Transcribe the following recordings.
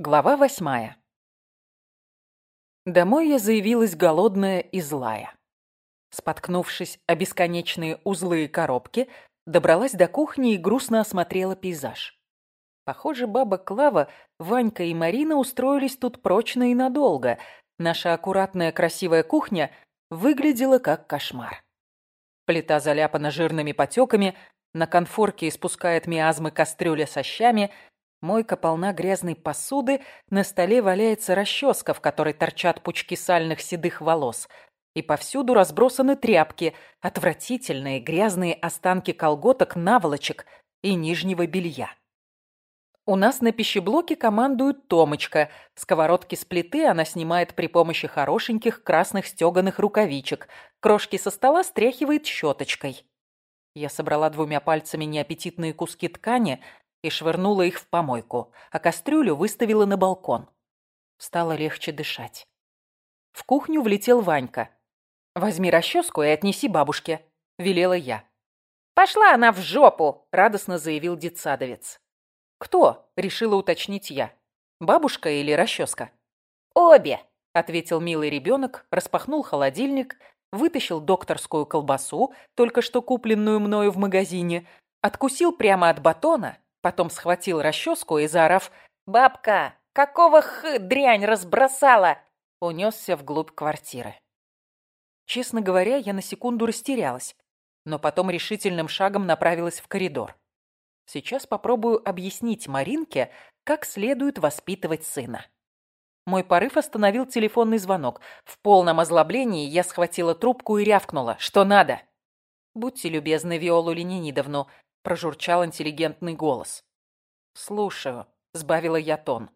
Глава восьмая. Домой я заявилась голодная и злая. Споткнувшись о бесконечные узлы и коробки, добралась до кухни и грустно осмотрела пейзаж. Похоже, баба Клава, Ванька и Марина устроились тут прочно и надолго. Наша аккуратная красивая кухня выглядела как кошмар. Плита заляпана жирными потеками, на конфорке испускает миазмы кастрюля со щами – Мойка полна грязной посуды, на столе валяется расческа, в которой торчат пучки сальных седых волос. И повсюду разбросаны тряпки, отвратительные грязные останки колготок, наволочек и нижнего белья. У нас на пищеблоке командует Томочка. Сковородки с плиты она снимает при помощи хорошеньких красных стеганых рукавичек. Крошки со стола стряхивает щеточкой. Я собрала двумя пальцами неаппетитные куски ткани, и швырнула их в помойку, а кастрюлю выставила на балкон. Стало легче дышать. В кухню влетел Ванька. «Возьми расческу и отнеси бабушке», — велела я. «Пошла она в жопу!» — радостно заявил детсадовец. «Кто?» — решила уточнить я. «Бабушка или расческа?» «Обе!» — ответил милый ребенок, распахнул холодильник, вытащил докторскую колбасу, только что купленную мною в магазине, откусил прямо от батона Потом схватил расческу и, заорав «Бабка, какого х дрянь разбросала!» унесся вглубь квартиры. Честно говоря, я на секунду растерялась, но потом решительным шагом направилась в коридор. Сейчас попробую объяснить Маринке, как следует воспитывать сына. Мой порыв остановил телефонный звонок. В полном озлоблении я схватила трубку и рявкнула. «Что надо?» «Будьте любезны, Виолу Ленинидовну, прожурчал интеллигентный голос. «Слушаю», — сбавила я тон.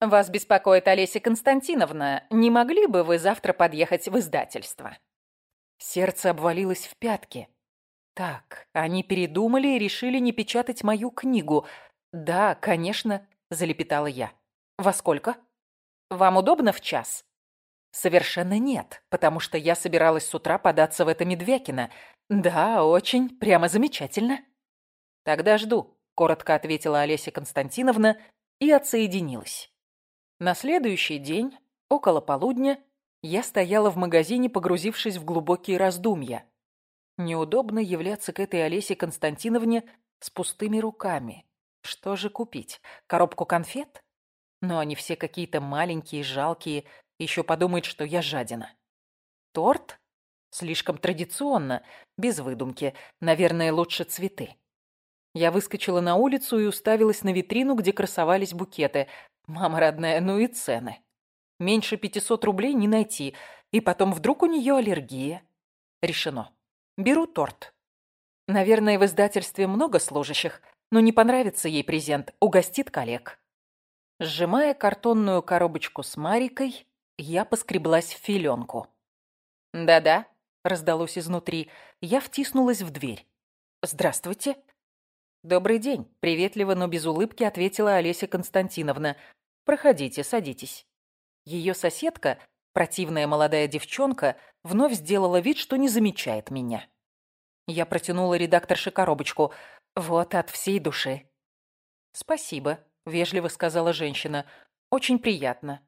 «Вас беспокоит Олеся Константиновна. Не могли бы вы завтра подъехать в издательство?» Сердце обвалилось в пятки. «Так, они передумали и решили не печатать мою книгу. Да, конечно», — залепетала я. «Во сколько?» «Вам удобно в час?» «Совершенно нет, потому что я собиралась с утра податься в это Медвякино. Да, очень, прямо замечательно». «Тогда жду», — коротко ответила Олеся Константиновна и отсоединилась. На следующий день, около полудня, я стояла в магазине, погрузившись в глубокие раздумья. Неудобно являться к этой Олесе Константиновне с пустыми руками. Что же купить? Коробку конфет? Но они все какие-то маленькие, жалкие. Еще подумает, что я жадина. Торт? Слишком традиционно, без выдумки. Наверное, лучше цветы. Я выскочила на улицу и уставилась на витрину, где красовались букеты. Мама родная, ну и цены. Меньше 500 рублей не найти. И потом вдруг у нее аллергия. Решено. Беру торт. Наверное, в издательстве много служащих, но не понравится ей презент, угостит коллег. Сжимая картонную коробочку с Марикой, я поскреблась в филенку. «Да-да», — раздалось изнутри. Я втиснулась в дверь. «Здравствуйте», «Добрый день», — приветливо, но без улыбки ответила Олеся Константиновна. «Проходите, садитесь». Ее соседка, противная молодая девчонка, вновь сделала вид, что не замечает меня. Я протянула редакторше коробочку. «Вот от всей души». «Спасибо», — вежливо сказала женщина. «Очень приятно».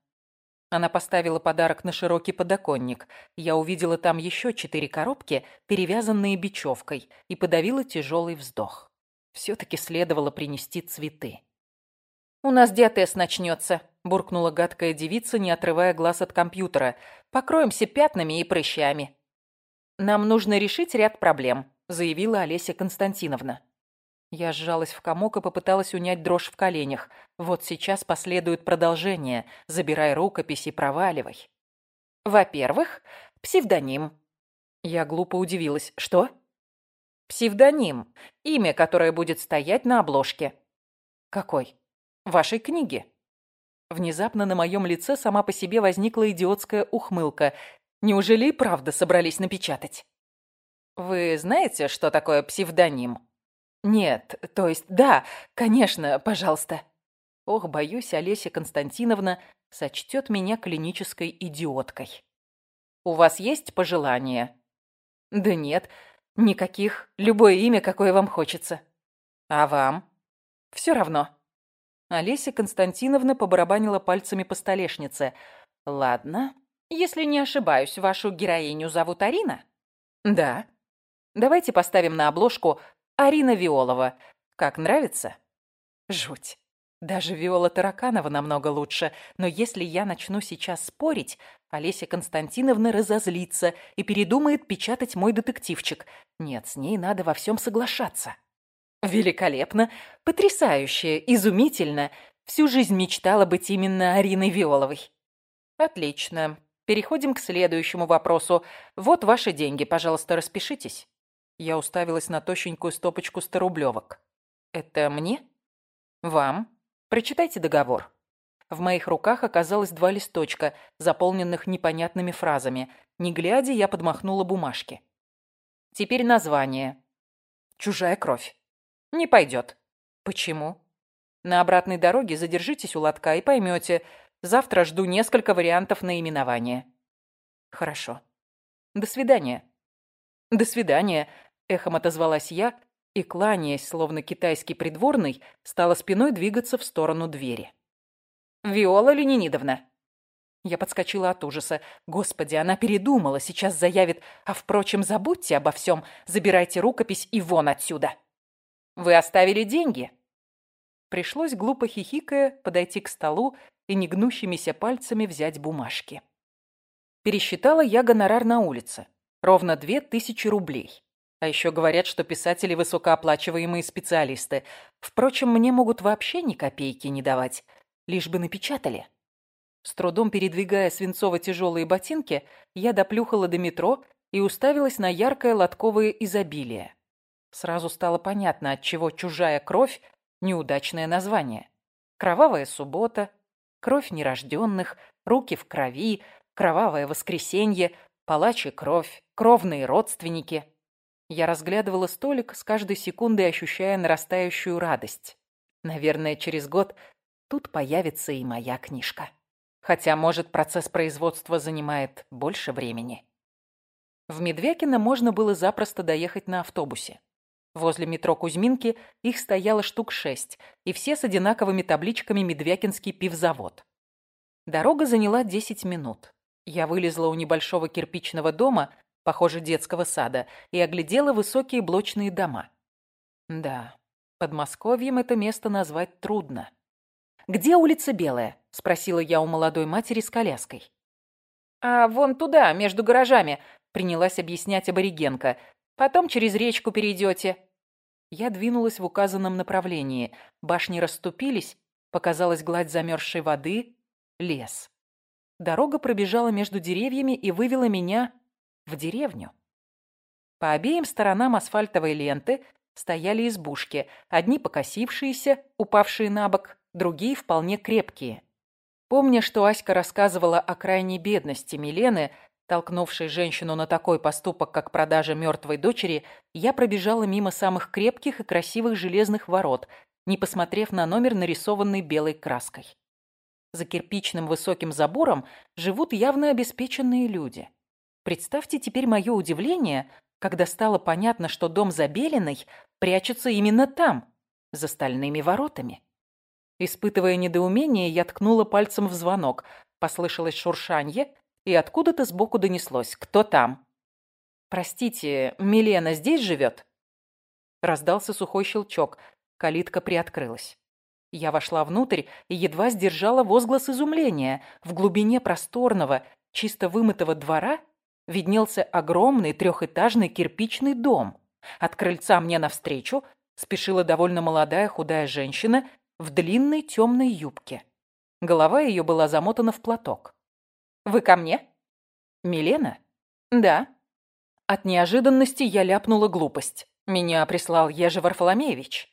Она поставила подарок на широкий подоконник. Я увидела там еще четыре коробки, перевязанные бечевкой, и подавила тяжелый вздох. Все-таки следовало принести цветы. «У нас диатез начнется», – буркнула гадкая девица, не отрывая глаз от компьютера. «Покроемся пятнами и прыщами». «Нам нужно решить ряд проблем», – заявила Олеся Константиновна. Я сжалась в комок и попыталась унять дрожь в коленях. Вот сейчас последует продолжение. Забирай рукопись и проваливай. Во-первых, псевдоним. Я глупо удивилась. Что? Псевдоним. Имя, которое будет стоять на обложке. Какой? Вашей книги. Внезапно на моем лице сама по себе возникла идиотская ухмылка. Неужели и правда собрались напечатать? Вы знаете, что такое псевдоним? Нет, то есть да, конечно, пожалуйста. Ох, боюсь, Олеся Константиновна сочтет меня клинической идиоткой. У вас есть пожелания? Да нет, Никаких. Любое имя, какое вам хочется. А вам? Все равно. Олеся Константиновна побарабанила пальцами по столешнице. «Ладно. Если не ошибаюсь, вашу героиню зовут Арина?» «Да». «Давайте поставим на обложку Арина Виолова. Как нравится?» «Жуть. Даже Виола Тараканова намного лучше. Но если я начну сейчас спорить, Олеся Константиновна разозлится и передумает печатать мой детективчик. Нет, с ней надо во всем соглашаться». «Великолепно, потрясающе, изумительно. Всю жизнь мечтала быть именно Ариной Виоловой». «Отлично. Переходим к следующему вопросу. Вот ваши деньги, пожалуйста, распишитесь». Я уставилась на тощенькую стопочку сторублевок. «Это мне?» «Вам. Прочитайте договор». В моих руках оказалось два листочка, заполненных непонятными фразами. Не глядя, я подмахнула бумажки. Теперь название. «Чужая кровь». «Не пойдет». «Почему?» «На обратной дороге задержитесь у лотка и поймете. Завтра жду несколько вариантов наименования». «Хорошо. До свидания». «До свидания», — эхом отозвалась я и, кланяясь, словно китайский придворный, стала спиной двигаться в сторону двери. «Виола Ленинидовна!» Я подскочила от ужаса. Господи, она передумала, сейчас заявит. А, впрочем, забудьте обо всем, забирайте рукопись и вон отсюда. Вы оставили деньги?» Пришлось, глупо хихикая, подойти к столу и негнущимися пальцами взять бумажки. Пересчитала я гонорар на улице. Ровно две тысячи рублей. А еще говорят, что писатели высокооплачиваемые специалисты. Впрочем, мне могут вообще ни копейки не давать. Лишь бы напечатали. С трудом передвигая свинцово-тяжелые ботинки, я доплюхала до метро и уставилась на яркое лотковое изобилие. Сразу стало понятно, от чего «Чужая кровь» — неудачное название. Кровавая суббота, кровь нерожденных, руки в крови, кровавое воскресенье, палач и кровь, кровные родственники. Я разглядывала столик, с каждой секундой ощущая нарастающую радость. Наверное, через год тут появится и моя книжка. Хотя, может, процесс производства занимает больше времени. В Медвякино можно было запросто доехать на автобусе. Возле метро Кузьминки их стояло штук шесть, и все с одинаковыми табличками «Медвякинский пивзавод». Дорога заняла десять минут. Я вылезла у небольшого кирпичного дома, похоже, детского сада, и оглядела высокие блочные дома. Да, Подмосковьем это место назвать трудно. «Где улица Белая?» – спросила я у молодой матери с коляской. «А вон туда, между гаражами», – принялась объяснять аборигенка. Потом через речку перейдете». Я двинулась в указанном направлении. Башни расступились, показалась гладь замерзшей воды, лес. Дорога пробежала между деревьями и вывела меня в деревню. По обеим сторонам асфальтовой ленты стояли избушки, одни покосившиеся, упавшие на бок, другие вполне крепкие. Помня, что Аська рассказывала о крайней бедности Милены, Толкнувший женщину на такой поступок, как продажа мертвой дочери, я пробежала мимо самых крепких и красивых железных ворот, не посмотрев на номер, нарисованный белой краской. За кирпичным высоким забором живут явно обеспеченные люди. Представьте теперь мое удивление, когда стало понятно, что дом Забелиной прячется именно там, за стальными воротами. Испытывая недоумение, я ткнула пальцем в звонок. Послышалось шуршанье, и откуда-то сбоку донеслось «Кто там?» «Простите, Милена здесь живет?» Раздался сухой щелчок, калитка приоткрылась. Я вошла внутрь и едва сдержала возглас изумления. В глубине просторного, чисто вымытого двора виднелся огромный трехэтажный кирпичный дом. От крыльца мне навстречу спешила довольно молодая худая женщина в длинной темной юбке. Голова ее была замотана в платок. Вы ко мне?» «Милена?» «Да». От неожиданности я ляпнула глупость. Меня прислал Ежи Варфоломеевич.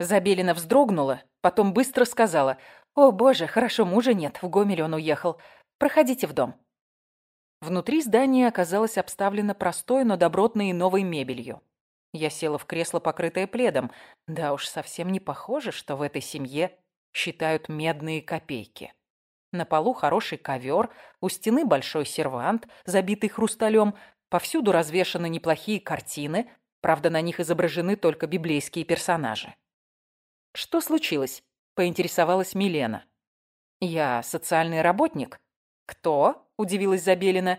Забелина вздрогнула, потом быстро сказала. «О, боже, хорошо, мужа нет, в Гомель он уехал. Проходите в дом». Внутри здания оказалось обставлено простой, но добротной и новой мебелью. Я села в кресло, покрытое пледом. Да уж, совсем не похоже, что в этой семье считают медные копейки. На полу хороший ковер, у стены большой сервант, забитый хрусталем, повсюду развешаны неплохие картины, правда, на них изображены только библейские персонажи. «Что случилось?» поинтересовалась Милена. «Я социальный работник». «Кто?» – удивилась Забелина.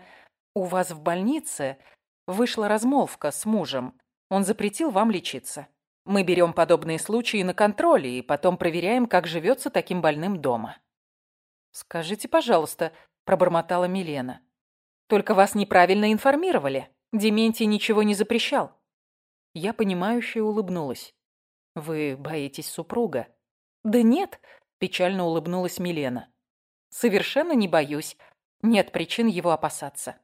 «У вас в больнице вышла размолвка с мужем. Он запретил вам лечиться. Мы берем подобные случаи на контроль и потом проверяем, как живется таким больным дома». «Скажите, пожалуйста», – пробормотала Милена. «Только вас неправильно информировали. Дементий ничего не запрещал». Я понимающе улыбнулась. «Вы боитесь супруга?» «Да нет», – печально улыбнулась Милена. «Совершенно не боюсь. Нет причин его опасаться.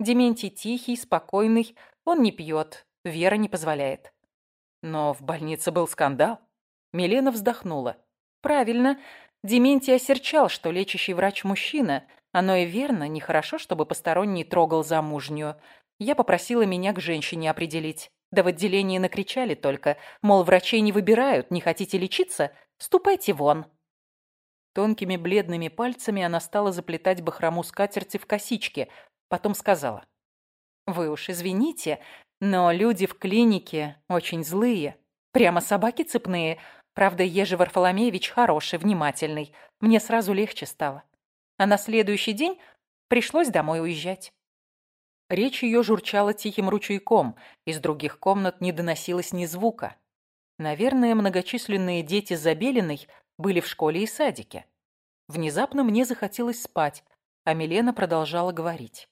Дементий тихий, спокойный, он не пьет, Вера не позволяет». Но в больнице был скандал. Милена вздохнула. «Правильно. Дементий осерчал, что лечащий врач мужчина. Оно и верно, нехорошо, чтобы посторонний трогал замужнюю. Я попросила меня к женщине определить. Да в отделении накричали только, мол, врачей не выбирают, не хотите лечиться? Ступайте вон. Тонкими бледными пальцами она стала заплетать бахрому скатерти в косички, потом сказала. «Вы уж извините, но люди в клинике очень злые. Прямо собаки цепные. Правда, Ежи Варфоломеевич хороший, внимательный. Мне сразу легче стало. А на следующий день пришлось домой уезжать. Речь ее журчала тихим ручейком, из других комнат не доносилось ни звука. Наверное, многочисленные дети Забелиной были в школе и садике. Внезапно мне захотелось спать, а Милена продолжала говорить.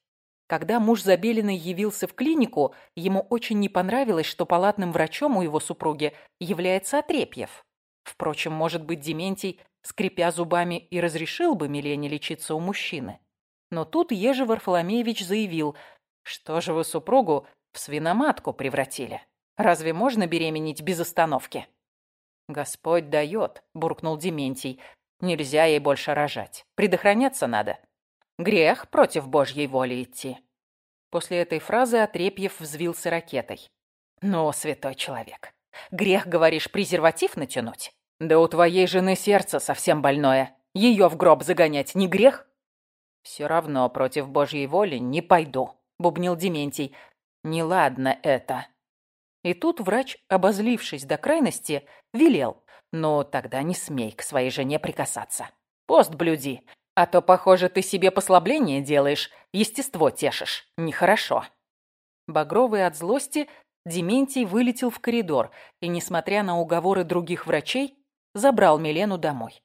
Когда муж Забелиной явился в клинику, ему очень не понравилось, что палатным врачом у его супруги является Отрепьев. Впрочем, может быть, Дементий, скрипя зубами, и разрешил бы Милене лечиться у мужчины. Но тут Ежи Варфоломеевич заявил, что же вы супругу в свиноматку превратили? Разве можно беременеть без остановки? Господь дает, буркнул Дементий. Нельзя ей больше рожать. Предохраняться надо. Грех против Божьей воли идти. После этой фразы Отрепьев взвился ракетой. «Ну, святой человек, грех, говоришь, презерватив натянуть? Да у твоей жены сердце совсем больное. Ее в гроб загонять не грех?» «Все равно против Божьей воли не пойду», бубнил Дементий. «Неладно это». И тут врач, обозлившись до крайности, велел. «Ну, тогда не смей к своей жене прикасаться. Пост блюди, а то, похоже, ты себе послабление делаешь, естество тешишь. Нехорошо». Багровый от злости, Дементий вылетел в коридор и, несмотря на уговоры других врачей, забрал Милену домой.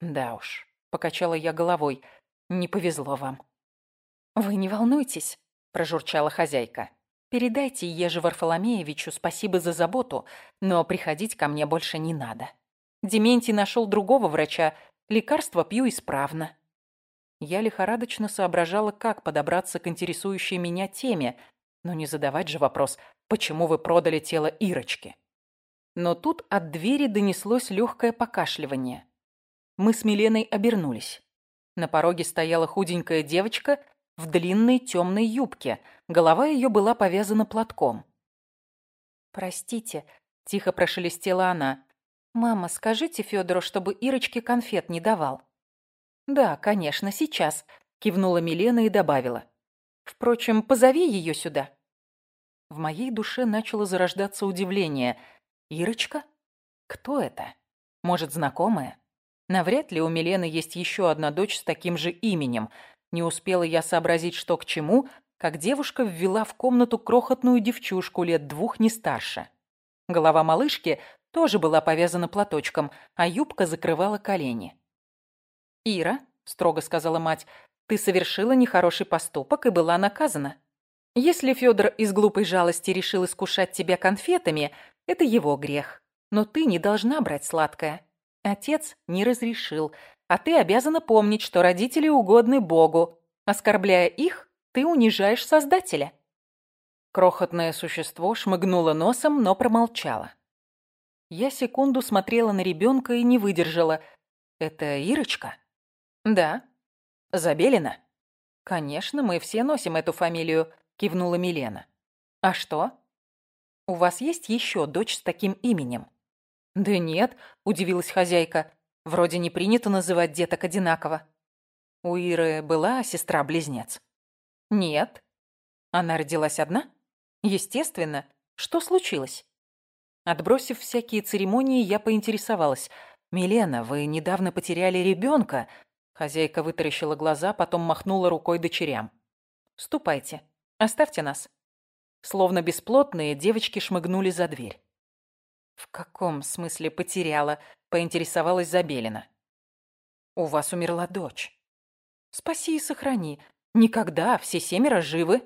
«Да уж», — покачала я головой, — «не повезло вам». «Вы не волнуйтесь», – прожурчала хозяйка. «Передайте Еже Варфоломеевичу спасибо за заботу, но приходить ко мне больше не надо. Дементий нашел другого врача, лекарства пью исправно». Я лихорадочно соображала, как подобраться к интересующей меня теме, но не задавать же вопрос, почему вы продали тело Ирочки. Но тут от двери донеслось легкое покашливание. Мы с Миленой обернулись. На пороге стояла худенькая девочка в длинной темной юбке. Голова ее была повязана платком. «Простите», — тихо прошелестела она. «Мама, скажите Федору, чтобы Ирочке конфет не давал». «Да, конечно, сейчас», — кивнула Милена и добавила. «Впрочем, позови ее сюда». В моей душе начало зарождаться удивление. «Ирочка? Кто это? Может, знакомая?» Навряд ли у Милены есть еще одна дочь с таким же именем — не успела я сообразить, что к чему, как девушка ввела в комнату крохотную девчушку лет двух не старше. Голова малышки тоже была повязана платочком, а юбка закрывала колени. «Ира», — строго сказала мать, — «ты совершила нехороший поступок и была наказана. Если Федор из глупой жалости решил искушать тебя конфетами, это его грех. Но ты не должна брать сладкое. Отец не разрешил, а ты обязана помнить, что родители угодны Богу. Оскорбляя их, ты унижаешь Создателя». Крохотное существо шмыгнуло носом, но промолчало. Я секунду смотрела на ребенка и не выдержала. «Это Ирочка?» «Да». «Забелина?» «Конечно, мы все носим эту фамилию», — кивнула Милена. «А что?» «У вас есть еще дочь с таким именем?» «Да нет», — удивилась хозяйка. Вроде не принято называть деток одинаково. У Иры была сестра-близнец? Нет. Она родилась одна? Естественно. Что случилось? Отбросив всякие церемонии, я поинтересовалась. «Милена, вы недавно потеряли ребенка?» Хозяйка вытаращила глаза, потом махнула рукой дочерям. «Ступайте, оставьте нас». Словно бесплотные, девочки шмыгнули за дверь. «В каком смысле потеряла?» — поинтересовалась Забелина. «У вас умерла дочь». «Спаси и сохрани. Никогда, все семеро живы».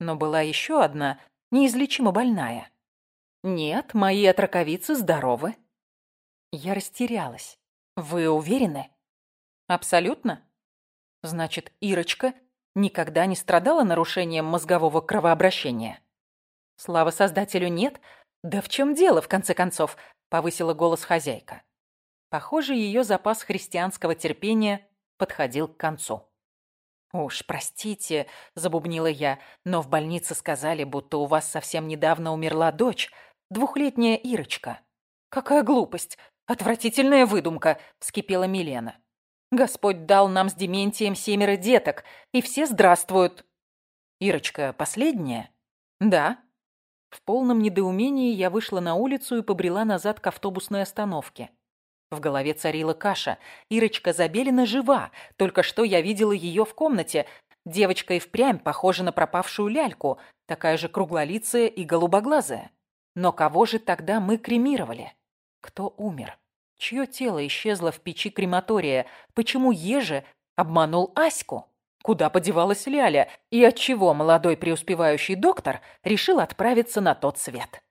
Но была еще одна, неизлечимо больная. «Нет, мои отраковицы здоровы». Я растерялась. «Вы уверены?» «Абсолютно?» «Значит, Ирочка никогда не страдала нарушением мозгового кровообращения?» «Слава создателю, нет. Да в чем дело, в конце концов?» — повысила голос хозяйка. Похоже, ее запас христианского терпения подходил к концу. «Уж простите», — забубнила я, «но в больнице сказали, будто у вас совсем недавно умерла дочь, двухлетняя Ирочка». «Какая глупость! Отвратительная выдумка!» — вскипела Милена. «Господь дал нам с Дементием семеро деток, и все здравствуют». «Ирочка последняя?» «Да». В полном недоумении я вышла на улицу и побрела назад к автобусной остановке. В голове царила каша. Ирочка Забелина жива. Только что я видела ее в комнате. Девочка и впрямь похожа на пропавшую ляльку. Такая же круглолицая и голубоглазая. Но кого же тогда мы кремировали? Кто умер? Чье тело исчезло в печи крематория? Почему Ежи обманул Аську? Куда подевалась Ляля? И отчего молодой преуспевающий доктор решил отправиться на тот свет?